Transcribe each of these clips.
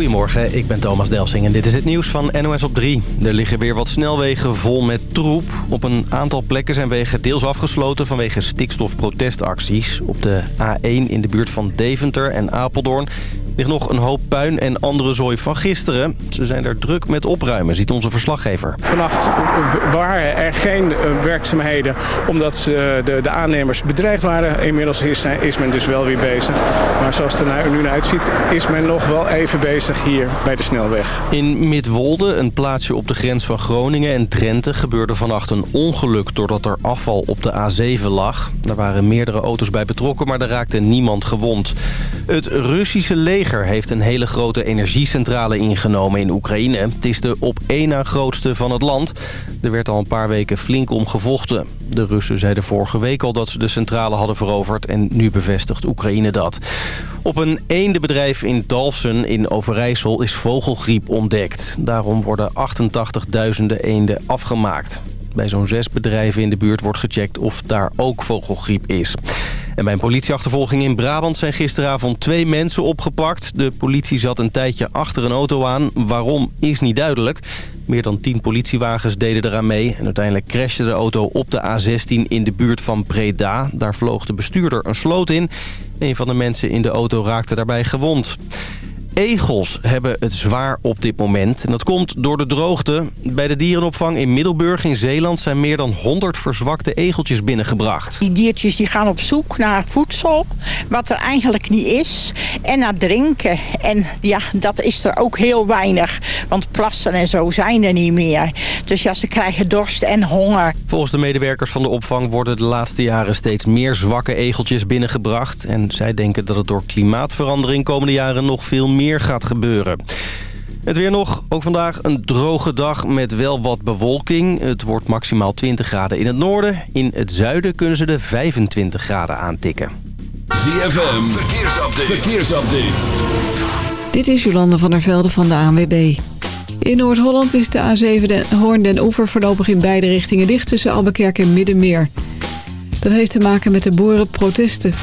Goedemorgen, ik ben Thomas Delsing en dit is het nieuws van NOS op 3. Er liggen weer wat snelwegen vol met troep. Op een aantal plekken zijn wegen deels afgesloten vanwege stikstofprotestacties. Op de A1 in de buurt van Deventer en Apeldoorn ligt nog een hoop puin en andere zooi van gisteren. Ze zijn er druk met opruimen, ziet onze verslaggever. Vannacht waren er geen eh, werkzaamheden omdat eh, de, de aannemers bedreigd waren. Inmiddels is, is men dus wel weer bezig. Maar zoals het er nu uitziet is men nog wel even bezig hier bij de snelweg. In Midwolde, een plaatsje op de grens van Groningen en Drenthe... gebeurde vannacht een ongeluk doordat er afval op de A7 lag. Er waren meerdere auto's bij betrokken, maar er raakte niemand gewond. Het Russische leger heeft een hele grote energiecentrale ingenomen in Oekraïne. Het is de op één na grootste van het land. Er werd al een paar weken flink om gevochten. De Russen zeiden vorige week al dat ze de centrale hadden veroverd... en nu bevestigt Oekraïne dat. Op een eendenbedrijf in Dalfsen in Overijssel is vogelgriep ontdekt. Daarom worden 88.000 eenden afgemaakt. Bij zo'n zes bedrijven in de buurt wordt gecheckt of daar ook vogelgriep is. En bij een politieachtervolging in Brabant zijn gisteravond twee mensen opgepakt. De politie zat een tijdje achter een auto aan. Waarom is niet duidelijk. Meer dan tien politiewagens deden eraan mee. En uiteindelijk crashte de auto op de A16 in de buurt van Breda. Daar vloog de bestuurder een sloot in. Een van de mensen in de auto raakte daarbij gewond. Egels hebben het zwaar op dit moment. En dat komt door de droogte. Bij de dierenopvang in Middelburg in Zeeland... zijn meer dan 100 verzwakte egeltjes binnengebracht. Die diertjes die gaan op zoek naar voedsel, wat er eigenlijk niet is. En naar drinken. En ja, dat is er ook heel weinig. Want plassen en zo zijn er niet meer. Dus ja, ze krijgen dorst en honger. Volgens de medewerkers van de opvang... worden de laatste jaren steeds meer zwakke egeltjes binnengebracht. En zij denken dat het door klimaatverandering komende jaren nog veel meer meer gaat gebeuren. Het weer nog, ook vandaag een droge dag met wel wat bewolking. Het wordt maximaal 20 graden in het noorden. In het zuiden kunnen ze de 25 graden aantikken. ZFM, verkeersupdate. verkeersupdate. Dit is Jolande van der Velde van de ANWB. In Noord-Holland is de A7 den Hoorn den Oever voorlopig in beide richtingen dicht... tussen Albekerk en Middenmeer. Dat heeft te maken met de boerenprotesten.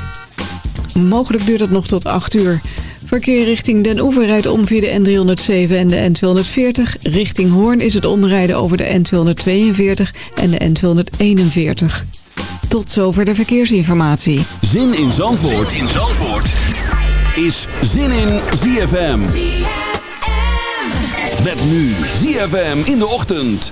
Mogelijk duurt het nog tot 8 uur... Verkeer richting Den Oever rijdt om via de N307 en de N240. Richting Hoorn is het omrijden over de N242 en de N241. Tot zover de verkeersinformatie. Zin in Zandvoort, zin in Zandvoort. is Zin in ZFM. ZFM. Met nu ZFM in de ochtend.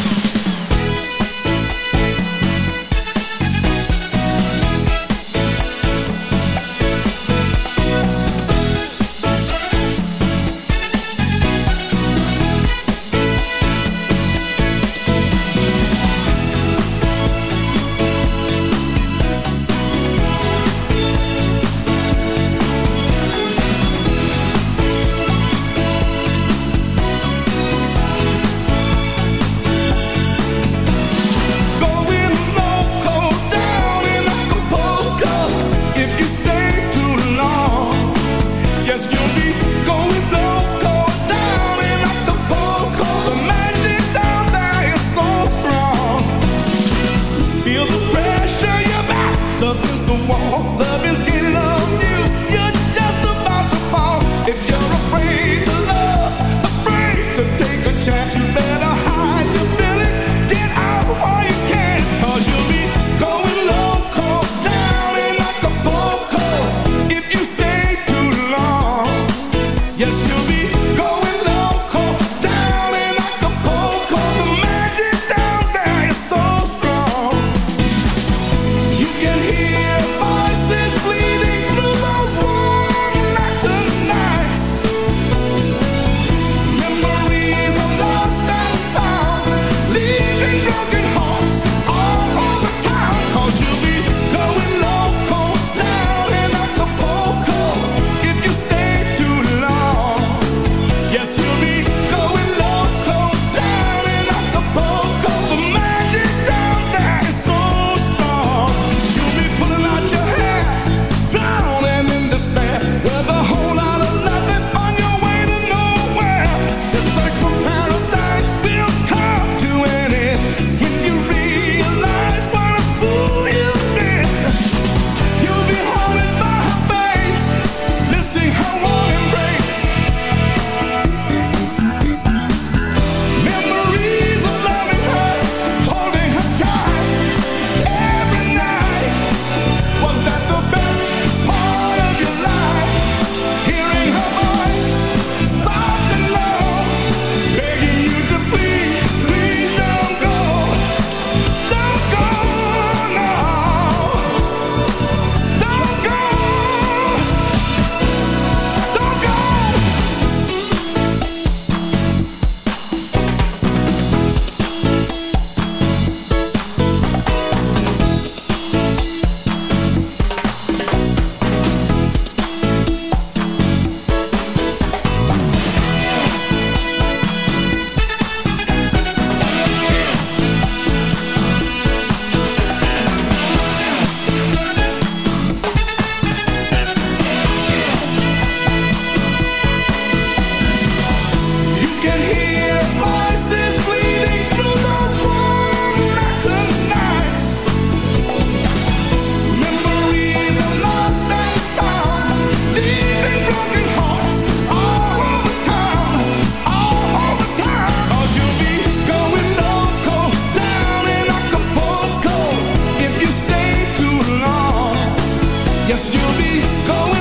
Yes, you'll be going.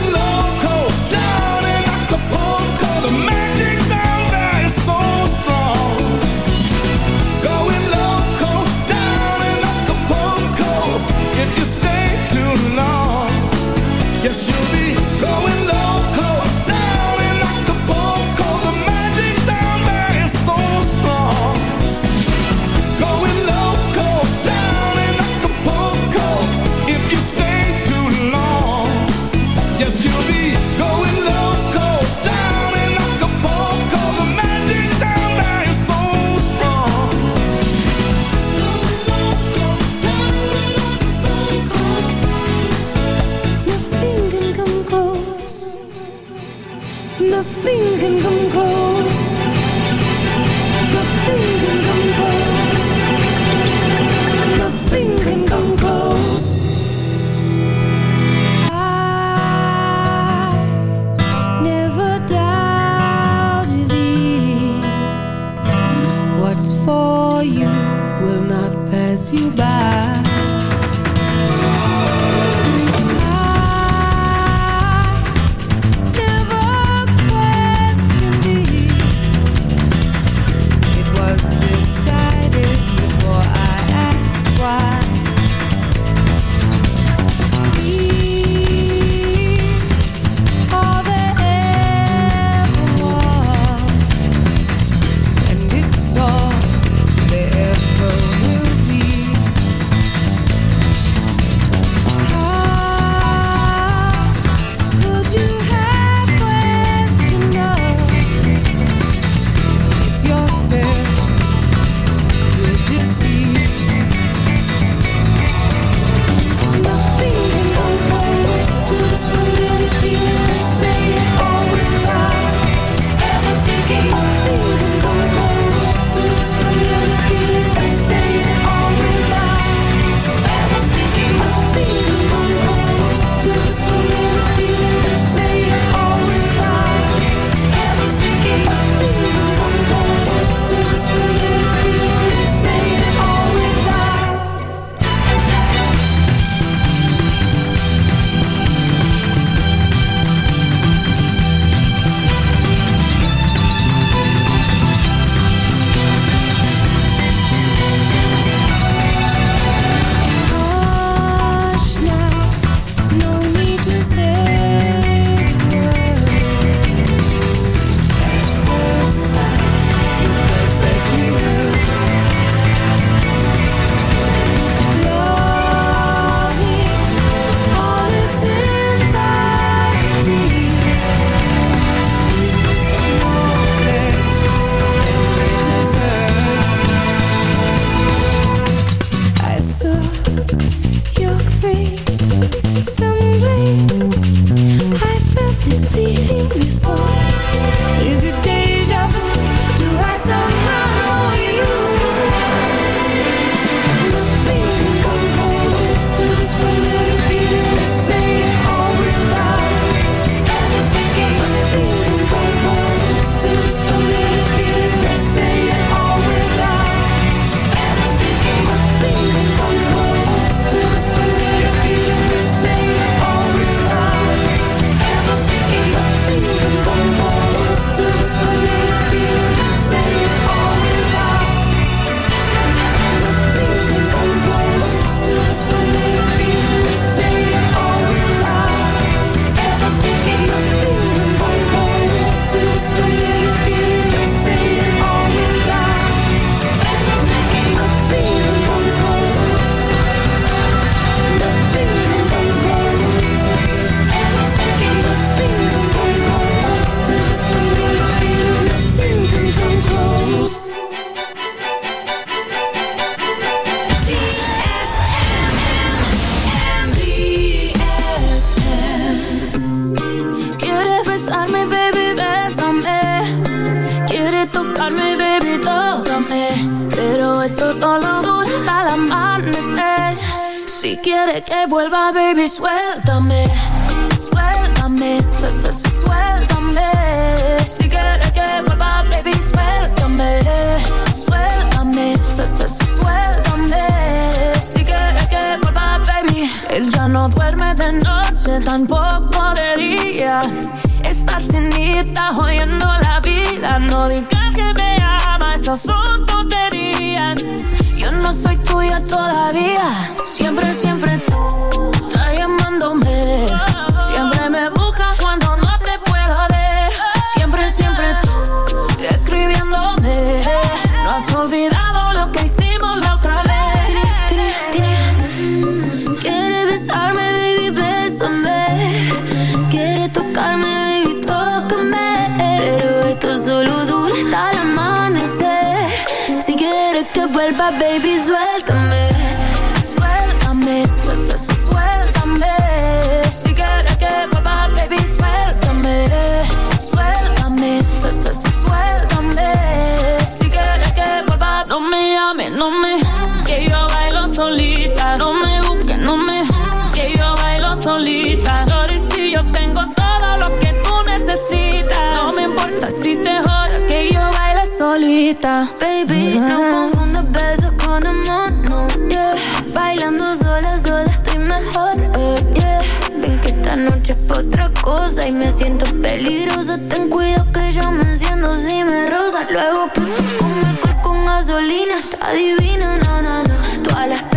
Baby, baby. No ah. confundas besos con amor, no, yeah. Bailando sola, sola estoy mejor, eh, yeah. Ven que esta noche es otra cosa y me siento peligrosa. Ten cuidado que yo me enciendo si me rozas. Luego puto con alcohol con gasolina, está divina, no, no, no. Todas las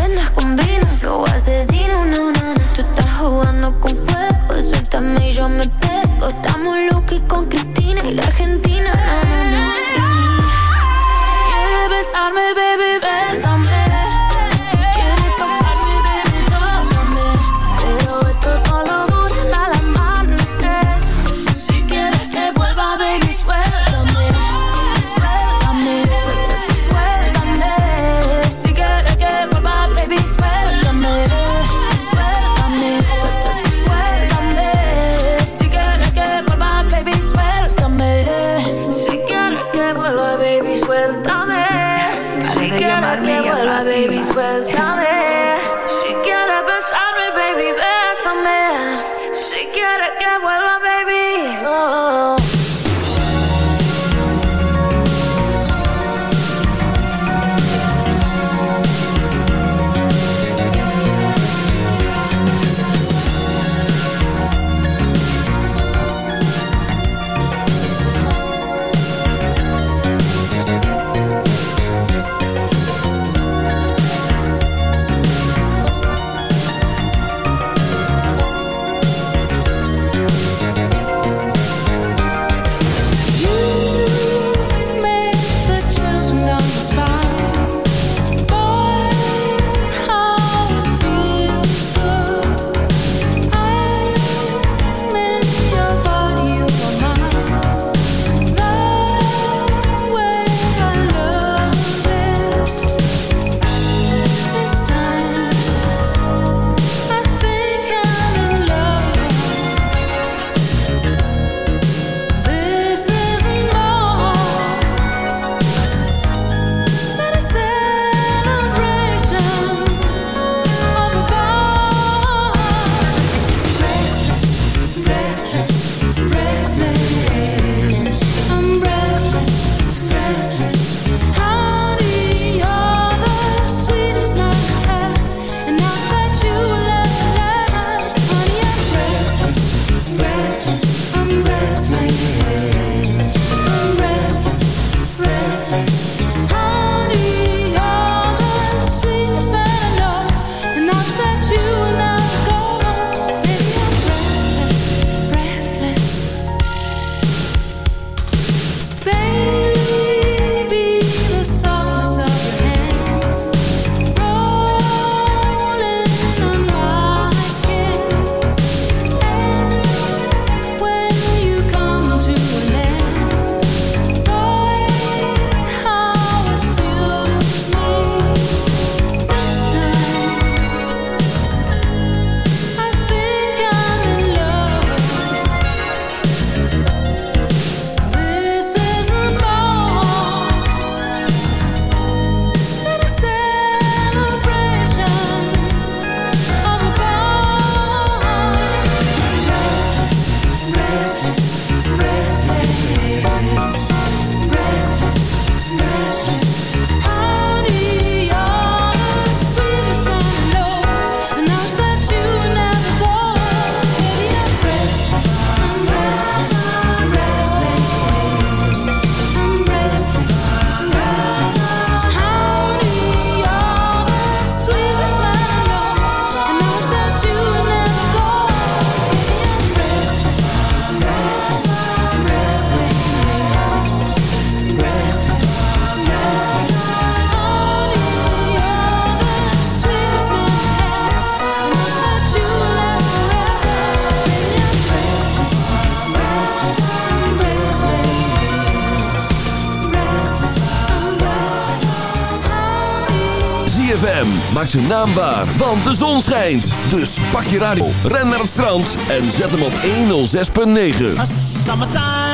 zijn naam want de zon schijnt. Dus pak je radio, ren naar het strand en zet hem op 106.9.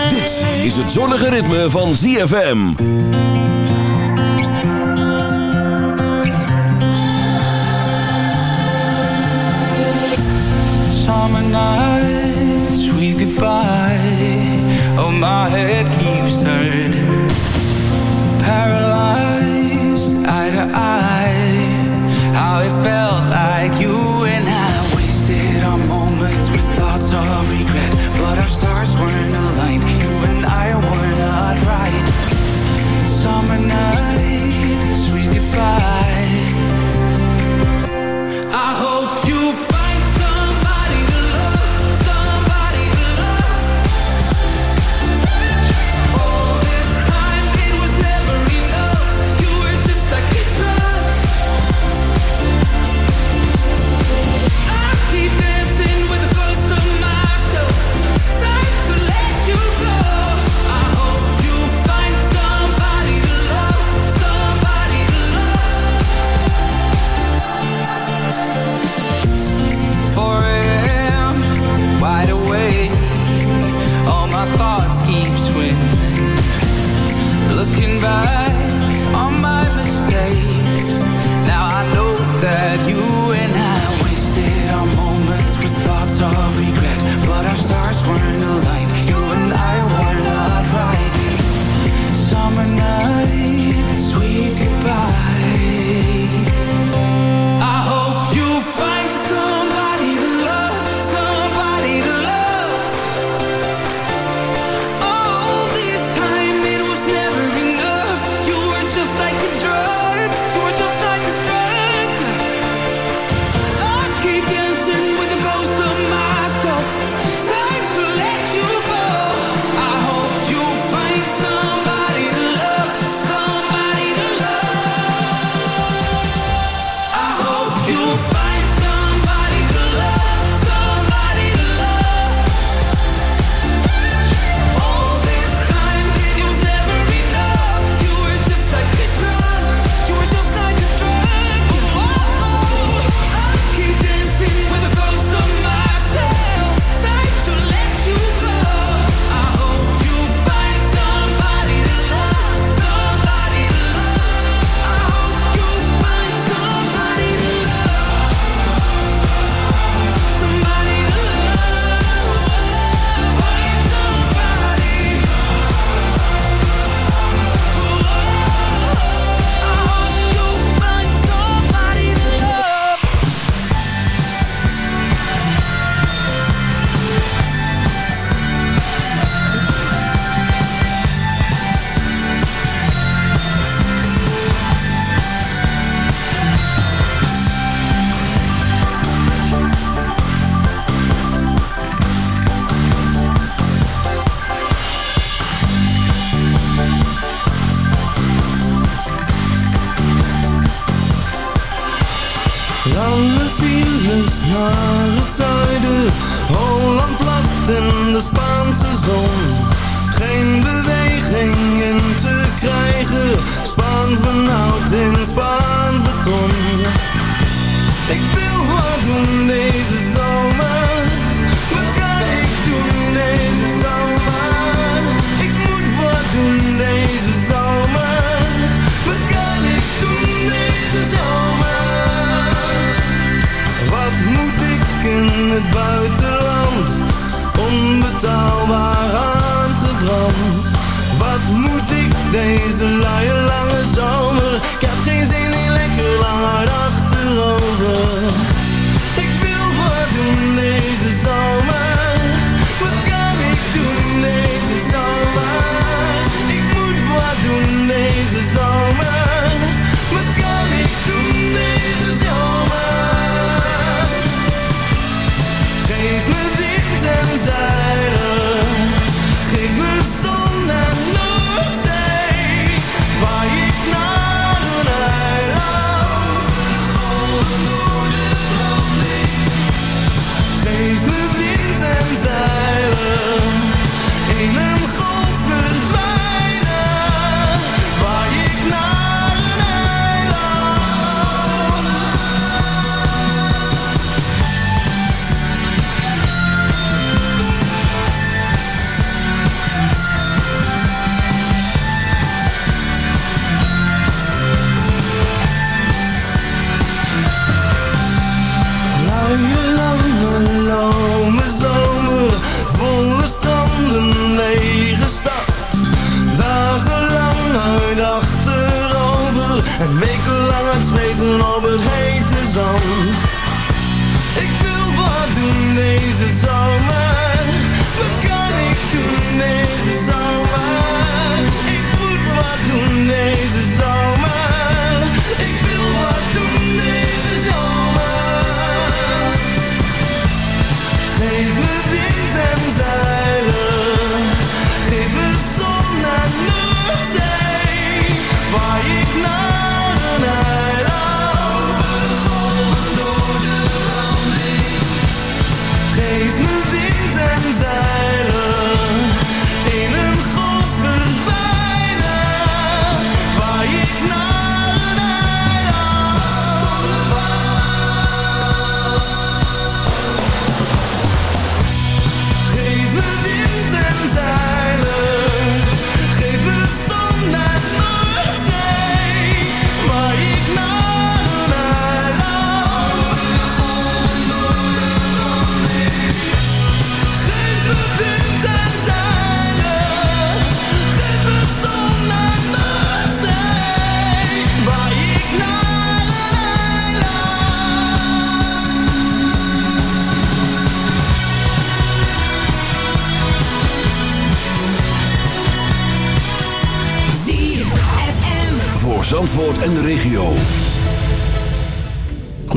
Dit is het zonnige ritme van ZFM. Summer goodbye. Oh, my head keeps turning. Paralyzed.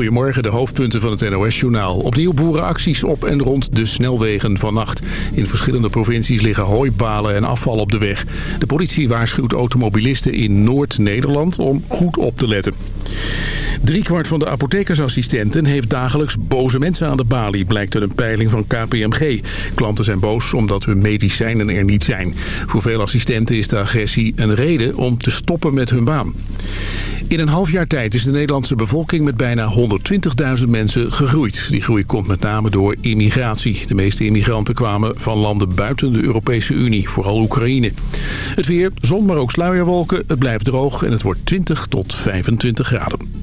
Goedemorgen, de hoofdpunten van het NOS-journaal. Opnieuw boerenacties op en rond de snelwegen vannacht. In verschillende provincies liggen hooibalen en afval op de weg. De politie waarschuwt automobilisten in Noord-Nederland om goed op te letten. Driekwart van de apothekersassistenten heeft dagelijks boze mensen aan de balie, blijkt uit een peiling van KPMG. Klanten zijn boos omdat hun medicijnen er niet zijn. Voor veel assistenten is de agressie een reden om te stoppen met hun baan. In een half jaar tijd is de Nederlandse bevolking met bijna 120.000 mensen gegroeid. Die groei komt met name door immigratie. De meeste immigranten kwamen van landen buiten de Europese Unie, vooral Oekraïne. Het weer, zon maar ook sluierwolken. Het blijft droog en het wordt 20 tot 25 graden.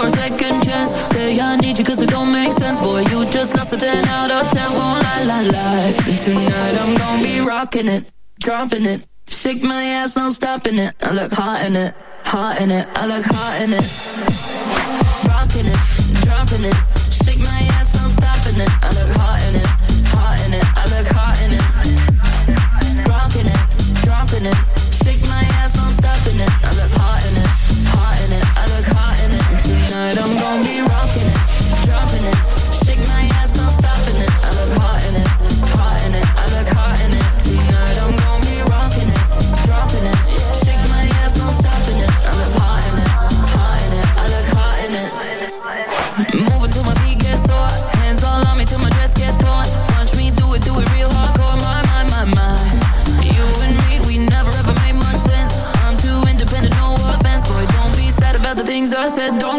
for a second chance. Say I need you cause it don't make sense. Boy, you just lost a 10 out of 10 Won't lie, lie, lie Tonight I'm gonna be rocking it Dropping it. Shake my ass, no stopping it. I look hot in it Hot in it. I look hot in it. Rocking it Dropping it. Shake my ass, no stopping it. I look hot in it Hot in it. I look hot in it. Rocking it Dropping it. Shake my ass, no stopping it. tonight I'm gonna be right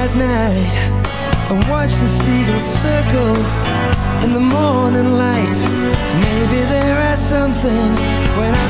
at night. I watch the seagulls circle In the morning light. Maybe there are some things When I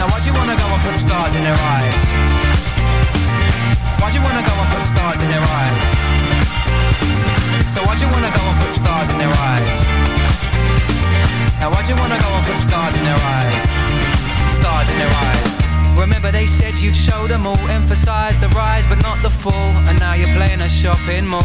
Now why'd you wanna go and put stars in their eyes? Why'd you wanna go and put stars in their eyes? So why'd you wanna go and put stars in their eyes? Now why'd you wanna go and put stars in their eyes? Stars in their eyes. Remember they said you'd show them all Emphasize the rise but not the fall And now you're playing a shopping mall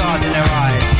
stars in their eyes?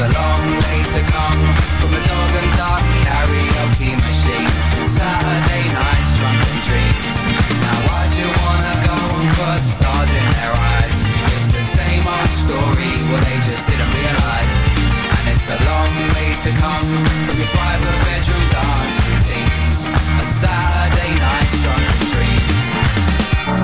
it's a long way to come from a dog and duck karaoke machine. Saturday nights, drunken dreams. Now why'd you wanna go and put stars in their eyes? It's the same old story, but they just didn't realise. And it's a long way to come from your private bedroom dance routines. A Saturday dreams.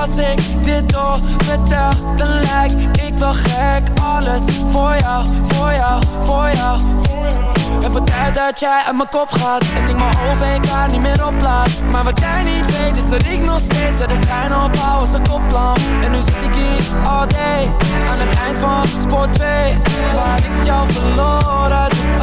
Als ik dit door vertel dan lijk ik wel gek. Alles voor jou, voor jou, voor jou. Het wordt tijd dat jij uit mijn kop gaat En ik mijn OVK niet meer oplaat. Maar wat jij niet weet is dat ik nog steeds De schijn opbouw als een koplamp En nu zit ik hier all day Aan het eind van spoor 2 Waar ik jou verloor uit het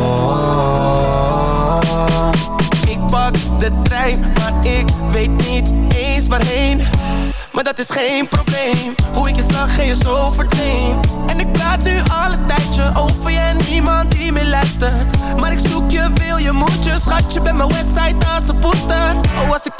de trein, maar ik weet niet eens waarheen. Maar dat is geen probleem. Hoe ik je zag en je zo verdween En ik praat nu al een tijdje over je en niemand die meer luistert. Maar ik zoek je, wil je, moet je Schatje, bij mijn website als een poester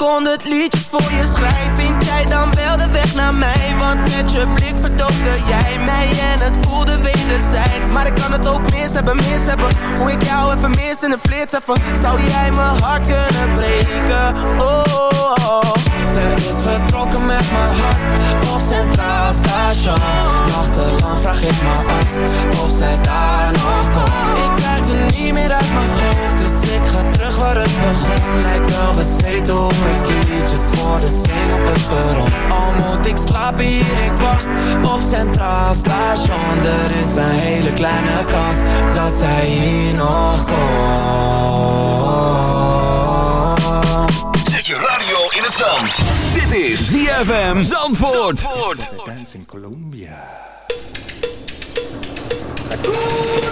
Oh, als ik kon het liedje voor je schrijf Vind jij dan wel de weg naar mij? Want met je blik verdoofde jij mij En het voelde wederzijds Maar ik kan het ook mis hebben, mis hebben Hoe ik jou even mis in een flits even Zou jij mijn hart kunnen breken? Oh, oh, oh. Ze is vertrokken met mijn hart op Centraal Station Nachtelang vraag ik me af of zij daar nog komt het niet meer uit mijn hoofd Dus ik ga terug waar het begon Lijkt wel bezeten hoe ik liedjes voor de zing op het perron Al moet ik slapen hier, ik wacht op Centraal Station Er is een hele kleine kans dat zij hier nog komt Zet je radio in het zand. Dit is ZFM Zandvoort. Zandvoort. Dance in Colombia. el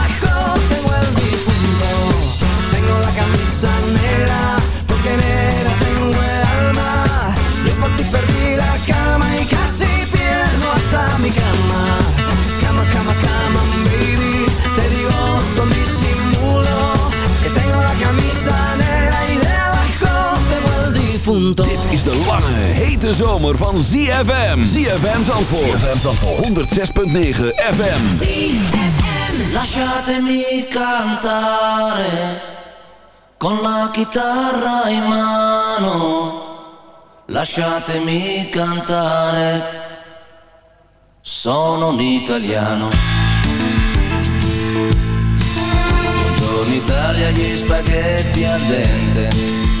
Dit is de lange, hete zomer van ZFM. ZFM Zandvoort. ZFM Zandvoort. 106.9 FM. Lasciatemi cantare con la chitarra in mano. Lasciatemi cantare, sono un italiano. Buongiorno Italia, gli spaghetti al dente.